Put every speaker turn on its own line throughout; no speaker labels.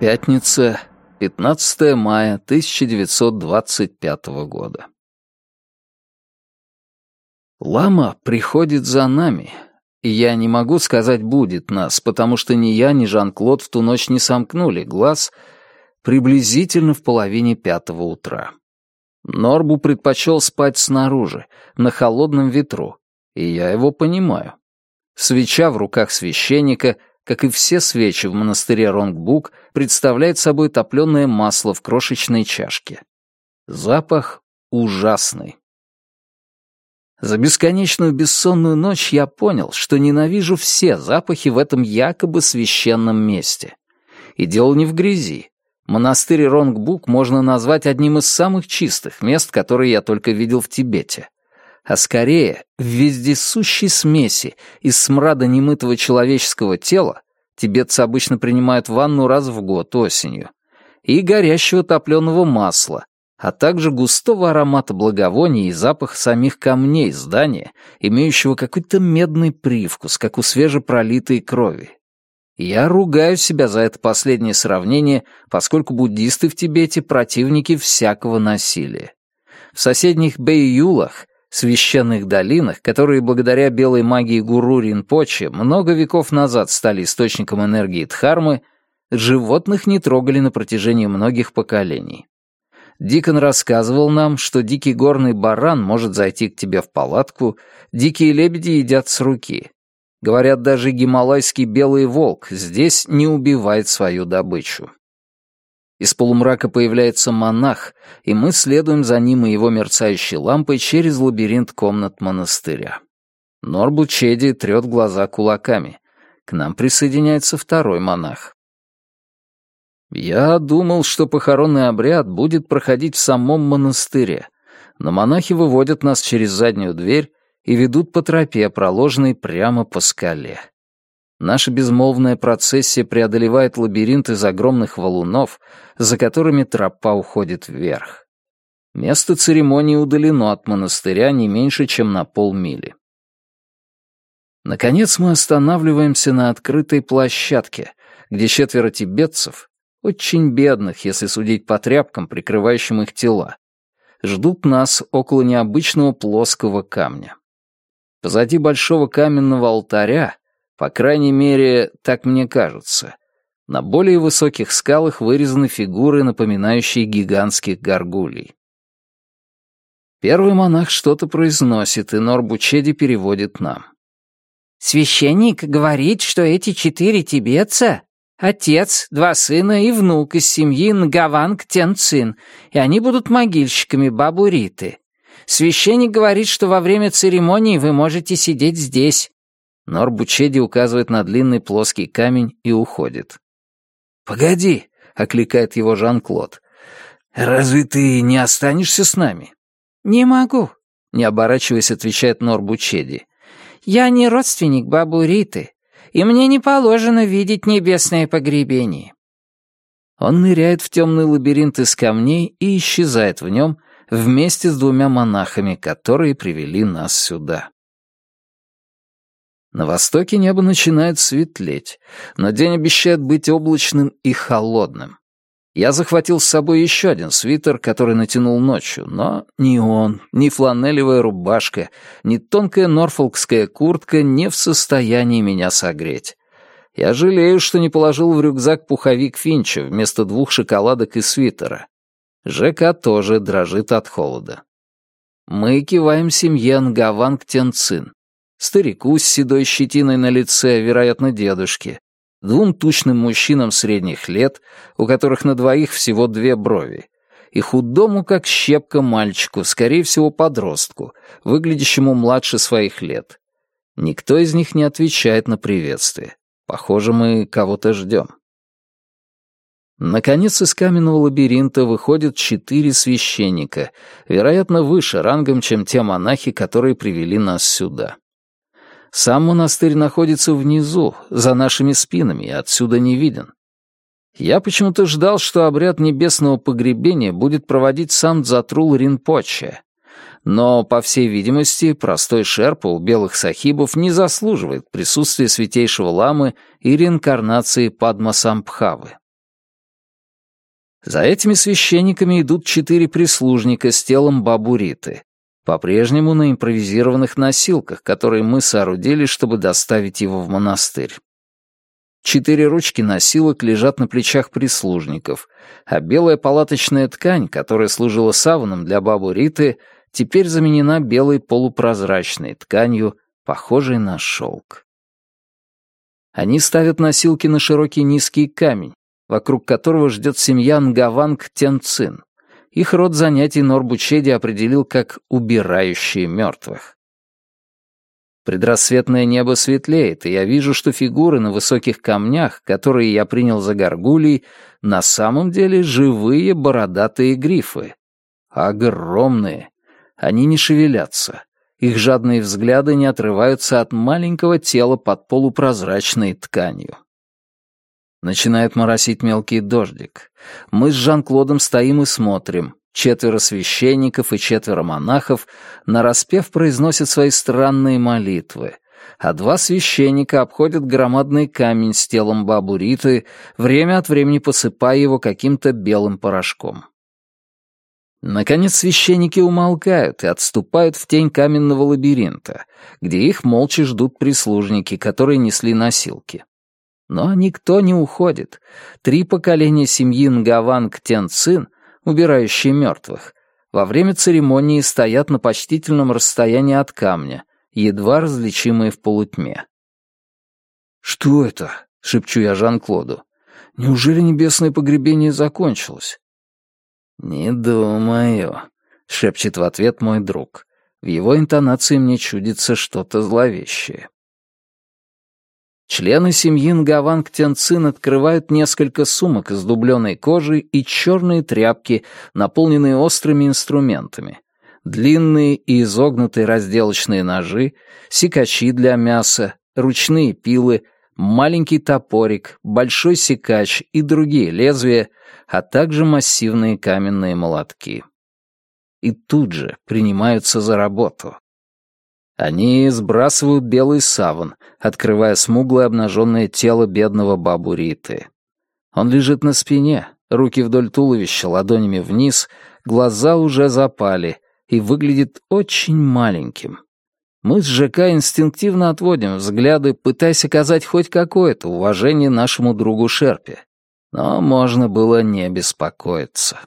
Пятница, 15 мая 1925 года. Лама приходит за нами, и я не могу сказать «будет нас», потому что ни я, ни Жан-Клод в ту ночь не сомкнули глаз приблизительно в половине пятого утра. Норбу предпочел спать снаружи, на холодном ветру, и я его понимаю. Свеча в руках священника — как и все свечи в монастыре Ронгбук, представляет собой топленое масло в крошечной чашке. Запах ужасный. За бесконечную бессонную ночь я понял, что ненавижу все запахи в этом якобы священном месте. И дело не в грязи. Монастырь Ронгбук можно назвать одним из самых чистых мест, которые я только видел в Тибете а скорее в вездесущей смеси из смрада немытого человеческого тела, тибетцы обычно принимают ванну раз в год осенью, и горящего топленого масла, а также густого аромата благовоний и запах самих камней здания, имеющего какой-то медный привкус, как у свежепролитой крови. Я ругаю себя за это последнее сравнение, поскольку буддисты в Тибете противники всякого насилия. В соседних Бэйюлах священных долинах, которые благодаря белой магии гуру Ринпоче много веков назад стали источником энергии Дхармы, животных не трогали на протяжении многих поколений. Дикон рассказывал нам, что дикий горный баран может зайти к тебе в палатку, дикие лебеди едят с руки. Говорят, даже гималайский белый волк здесь не убивает свою добычу. Из полумрака появляется монах, и мы следуем за ним и его мерцающей лампой через лабиринт комнат монастыря. Норбу Чеди трет глаза кулаками. К нам присоединяется второй монах. Я думал, что похоронный обряд будет проходить в самом монастыре, но монахи выводят нас через заднюю дверь и ведут по тропе, проложенной прямо по скале. Наша безмолвная процессия преодолевает лабиринт из огромных валунов, за которыми тропа уходит вверх. Место церемонии удалено от монастыря не меньше, чем на полмили. Наконец мы останавливаемся на открытой площадке, где четверо тибетцев, очень бедных, если судить по тряпкам, прикрывающим их тела, ждут нас около необычного плоского камня. Позади большого каменного алтаря по крайней мере, так мне кажется. На более высоких скалах вырезаны фигуры, напоминающие гигантских горгулей. Первый монах что-то произносит, и Норбучеди переводит нам. «Священник говорит, что эти четыре тибетца — отец, два сына и внук из семьи Нгаванг Тенцин, и они будут могильщиками бабу Риты. Священник говорит, что во время церемонии вы можете сидеть здесь, Норбучеди указывает на длинный плоский камень и уходит. «Погоди!» — окликает его Жан-Клод. «Разве ты не останешься с нами?» «Не могу», — не оборачиваясь, отвечает Норбучеди. «Я не родственник бабу Риты, и мне не положено видеть небесное погребение». Он ныряет в темный лабиринт из камней и исчезает в нем вместе с двумя монахами, которые привели нас сюда. На востоке небо начинает светлеть, но день обещает быть облачным и холодным. Я захватил с собой еще один свитер, который натянул ночью, но ни он, ни фланелевая рубашка, ни тонкая норфолкская куртка не в состоянии меня согреть. Я жалею, что не положил в рюкзак пуховик Финча вместо двух шоколадок и свитера. ЖК тоже дрожит от холода. Мы киваем семье Нгаванг Тенцин старику с седой щетиной на лице, вероятно, дедушке, двум тучным мужчинам средних лет, у которых на двоих всего две брови, и худому, как щепка, мальчику, скорее всего, подростку, выглядящему младше своих лет. Никто из них не отвечает на приветствие. Похоже, мы кого-то ждем. Наконец из каменного лабиринта выходят четыре священника, вероятно, выше рангом, чем те монахи, которые привели нас сюда. Сам монастырь находится внизу, за нашими спинами, и отсюда не виден. Я почему-то ждал, что обряд небесного погребения будет проводить сам Дзатрул Ринпоче. Но, по всей видимости, простой шерпа у белых сахибов не заслуживает присутствия святейшего ламы и реинкарнации Падма Самбхавы. За этими священниками идут четыре прислужника с телом бабуриты, по-прежнему на импровизированных носилках, которые мы соорудили, чтобы доставить его в монастырь. Четыре ручки носилок лежат на плечах прислужников, а белая палаточная ткань, которая служила саваном для бабу Риты, теперь заменена белой полупрозрачной тканью, похожей на шелк. Они ставят носилки на широкий низкий камень, вокруг которого ждет семья Нгаванг Тенцин. Их род занятий Норбучеди определил как «убирающие мертвых». Предрассветное небо светлеет, и я вижу, что фигуры на высоких камнях, которые я принял за горгулей, на самом деле живые бородатые грифы. Огромные. Они не шевелятся. Их жадные взгляды не отрываются от маленького тела под полупрозрачной тканью. Начинает моросить мелкий дождик. Мы с Жан-Клодом стоим и смотрим. Четверо священников и четверо монахов нараспев произносят свои странные молитвы, а два священника обходят громадный камень с телом бабу Риты, время от времени посыпая его каким-то белым порошком. Наконец священники умолкают и отступают в тень каменного лабиринта, где их молча ждут прислужники, которые несли носилки. Но никто не уходит. Три поколения семьи Нгаванг Тенцин — убирающие мертвых, во время церемонии стоят на почтительном расстоянии от камня, едва различимые в полутьме. «Что это?» — шепчу я Жан-Клоду. «Неужели небесное погребение закончилось?» «Не думаю», — шепчет в ответ мой друг. В его интонации мне чудится что-то зловещее. Члены семьи Нгаванг Тянцин открывают несколько сумок из дубленой кожи и черные тряпки, наполненные острыми инструментами. Длинные и изогнутые разделочные ножи, секачи для мяса, ручные пилы, маленький топорик, большой секач и другие лезвия, а также массивные каменные молотки. И тут же принимаются за работу. Они сбрасывают белый саван, открывая смуглое обнаженное тело бедного бабу Риты. Он лежит на спине, руки вдоль туловища, ладонями вниз, глаза уже запали и выглядит очень маленьким. Мы с ЖК инстинктивно отводим взгляды, пытаясь оказать хоть какое-то уважение нашему другу Шерпе. Но можно было не беспокоиться.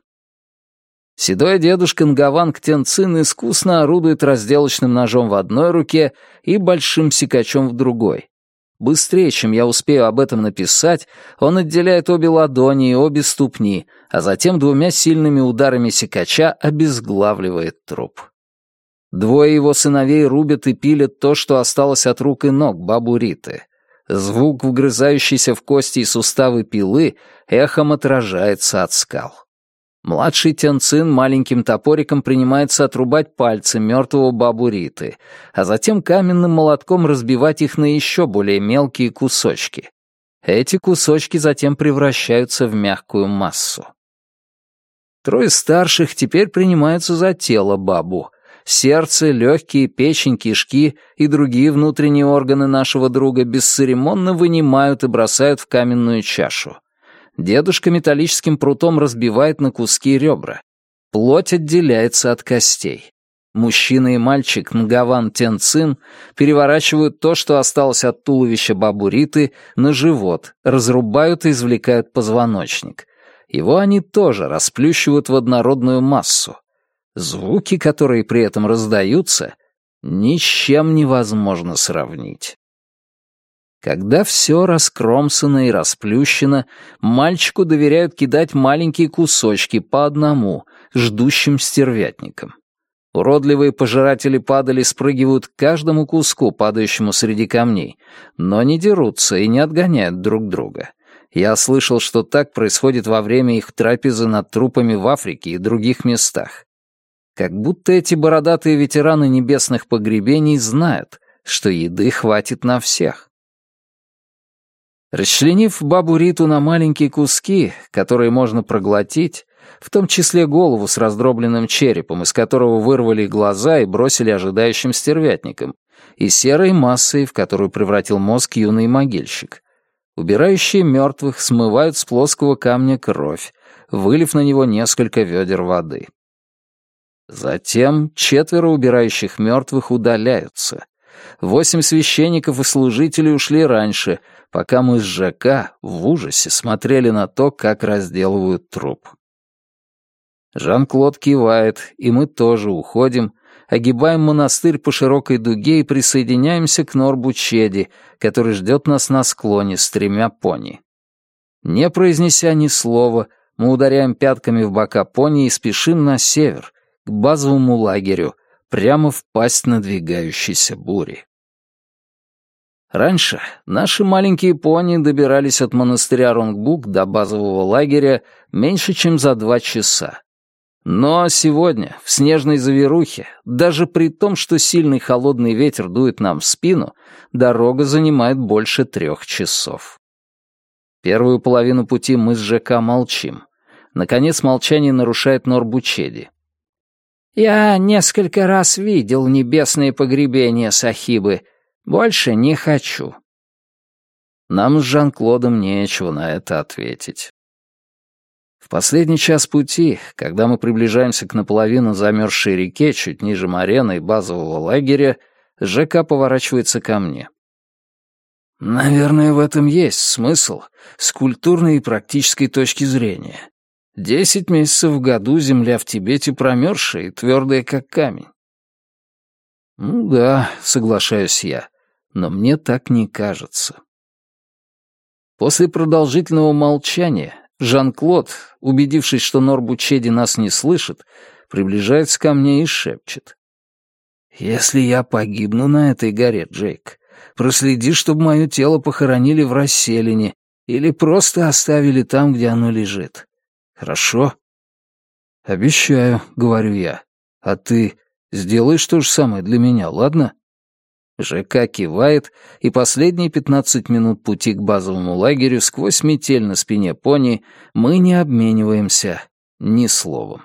Седой дедушка Нгаванг Тенцин искусно орудует разделочным ножом в одной руке и большим секачом в другой. Быстрее, чем я успею об этом написать, он отделяет обе ладони и обе ступни, а затем двумя сильными ударами секача обезглавливает труп. Двое его сыновей рубят и пилят то, что осталось от рук и ног бабу Риты. Звук, вгрызающийся в кости и суставы пилы, эхом отражается от скал. Младший Тянцин маленьким топориком принимается отрубать пальцы мертвого бабу Риты, а затем каменным молотком разбивать их на еще более мелкие кусочки. Эти кусочки затем превращаются в мягкую массу. Трое старших теперь принимаются за тело бабу. Сердце, легкие, печень, кишки и другие внутренние органы нашего друга бесцеремонно вынимают и бросают в каменную чашу. Дедушка металлическим прутом разбивает на куски ребра. Плоть отделяется от костей. Мужчина и мальчик Нгаван Тенцин переворачивают то, что осталось от туловища бабуриты, на живот, разрубают и извлекают позвоночник. Его они тоже расплющивают в однородную массу. Звуки, которые при этом раздаются, ни с чем невозможно сравнить. Когда все раскромсано и расплющено, мальчику доверяют кидать маленькие кусочки по одному, ждущим стервятникам. Уродливые пожиратели падали спрыгивают к каждому куску, падающему среди камней, но не дерутся и не отгоняют друг друга. Я слышал, что так происходит во время их трапезы над трупами в Африке и других местах. Как будто эти бородатые ветераны небесных погребений знают, что еды хватит на всех. Расчленив бабу Риту на маленькие куски, которые можно проглотить, в том числе голову с раздробленным черепом, из которого вырвали глаза и бросили ожидающим стервятникам, и серой массой, в которую превратил мозг юный могильщик. Убирающие мертвых смывают с плоского камня кровь, вылив на него несколько ведер воды. Затем четверо убирающих мертвых удаляются. Восемь священников и служителей ушли раньше, пока мы с ЖК в ужасе смотрели на то, как разделывают труп. Жан-Клод кивает, и мы тоже уходим, огибаем монастырь по широкой дуге и присоединяемся к Норбу Чеди, который ждет нас на склоне с тремя пони. Не произнеся ни слова, мы ударяем пятками в бока пони и спешим на север, к базовому лагерю, прямо в пасть надвигающейся бури. Раньше наши маленькие пони добирались от монастыря Ронгбук до базового лагеря меньше, чем за два часа. Но сегодня, в снежной завирухе, даже при том, что сильный холодный ветер дует нам в спину, дорога занимает больше трех часов. Первую половину пути мы с ЖК молчим. Наконец молчание нарушает Норбучеди. «Я несколько раз видел небесные погребения Сахибы. Больше не хочу». Нам с Жан-Клодом нечего на это ответить. В последний час пути, когда мы приближаемся к наполовину замерзшей реке чуть ниже Марена и базового лагеря, ЖК поворачивается ко мне. Наверное, в этом есть смысл с культурной и практической точки зрения. Десять месяцев в году земля в Тибете промерзшая и твердая, как камень. Ну да, соглашаюсь я, но мне так не кажется. После продолжительного молчания Жан-Клод, убедившись, что Норбучеди нас не слышит, приближается ко мне и шепчет. «Если я погибну на этой горе, Джейк, проследи, чтобы мое тело похоронили в расселине или просто оставили там, где оно лежит. Хорошо?» «Обещаю», — говорю я. «А ты сделаешь то же самое для меня, ладно?» ЖК кивает, и последние пятнадцать минут пути к базовому лагерю сквозь метель на спине пони мы не обмениваемся ни словом.